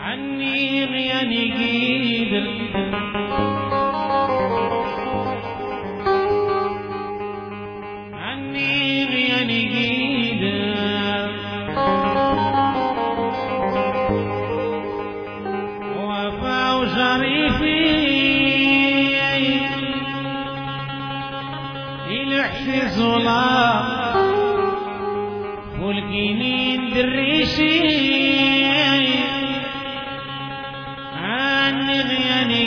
عني غياني قيدر العين ظلام والجنين دريشي عن غياني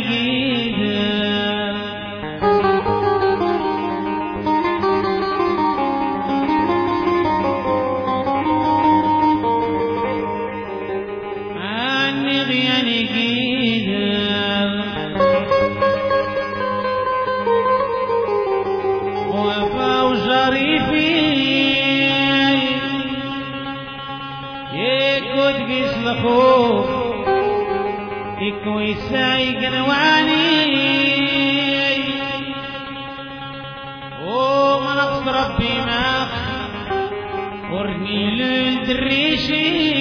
بخوف يكوي سايق رواني ومن ربي ما ورني لدريشي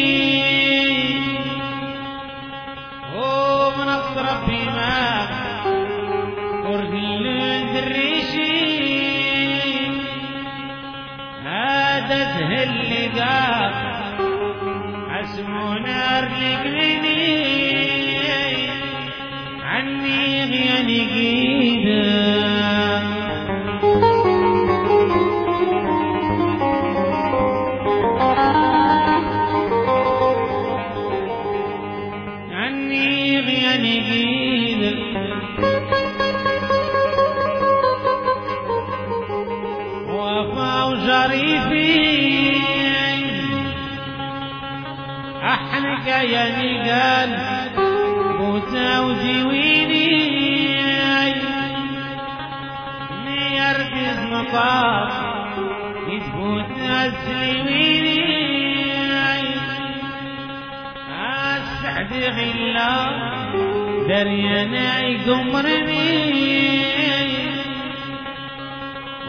يمهل وتوزويني ليركز مطاف يثبت تسليويني أسعد حلا دريانا يقمرني.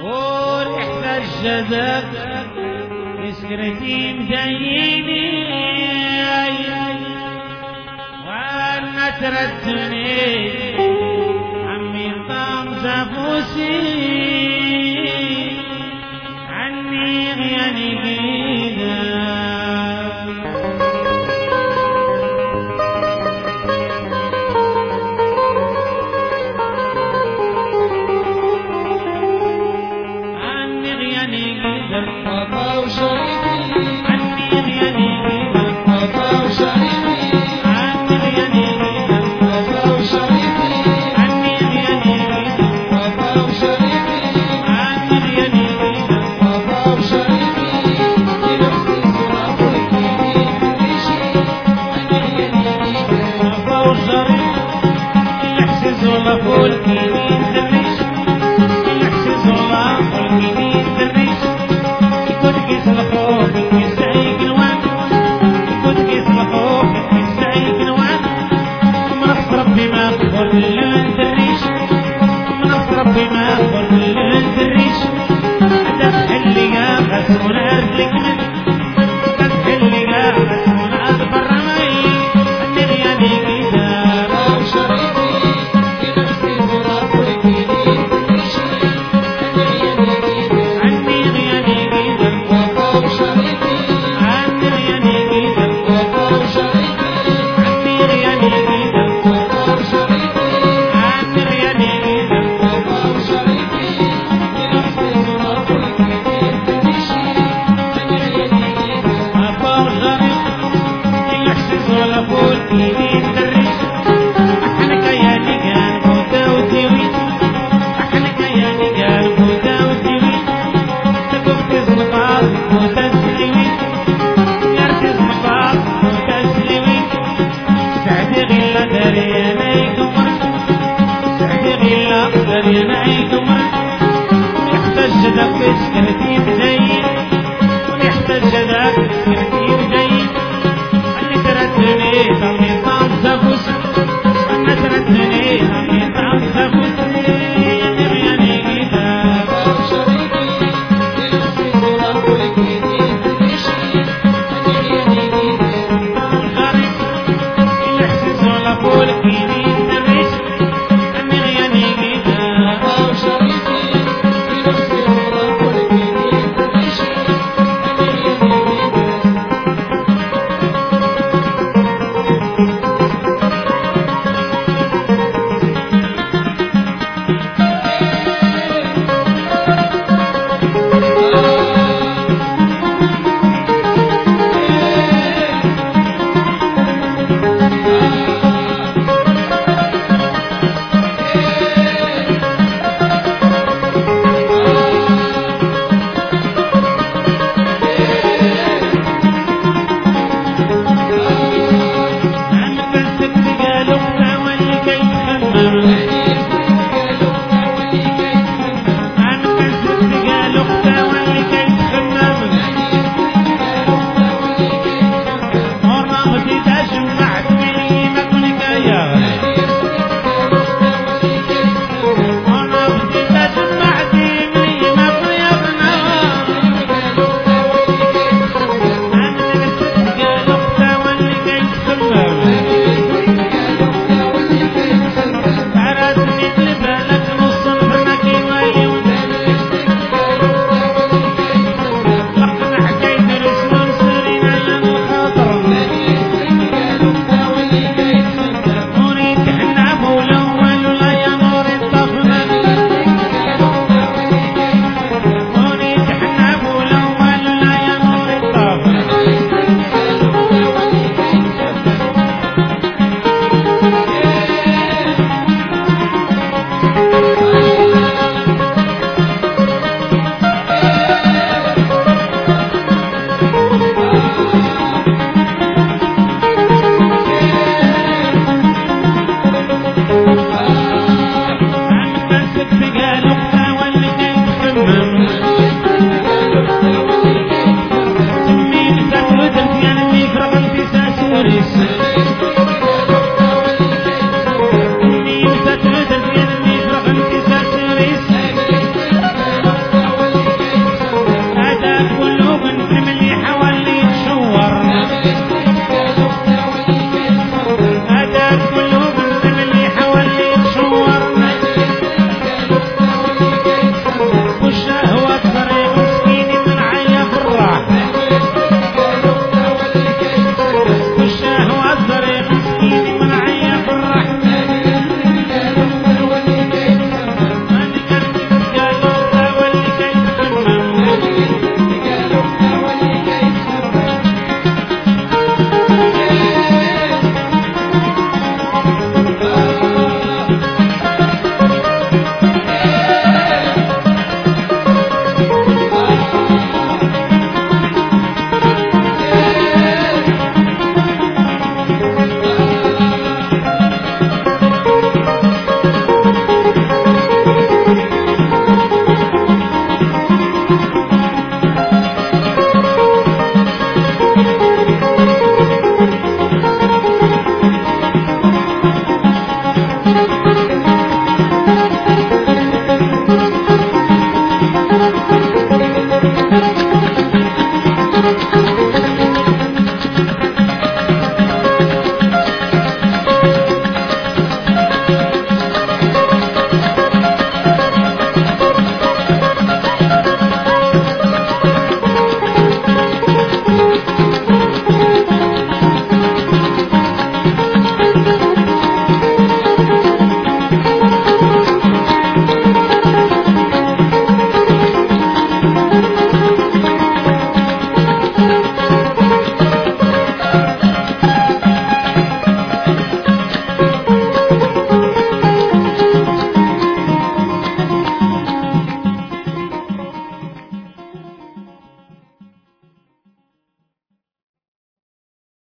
ورحلة الجذب مسكرتي مديني حسرتني عمي نظام جابوسي Thank you. and Thank you.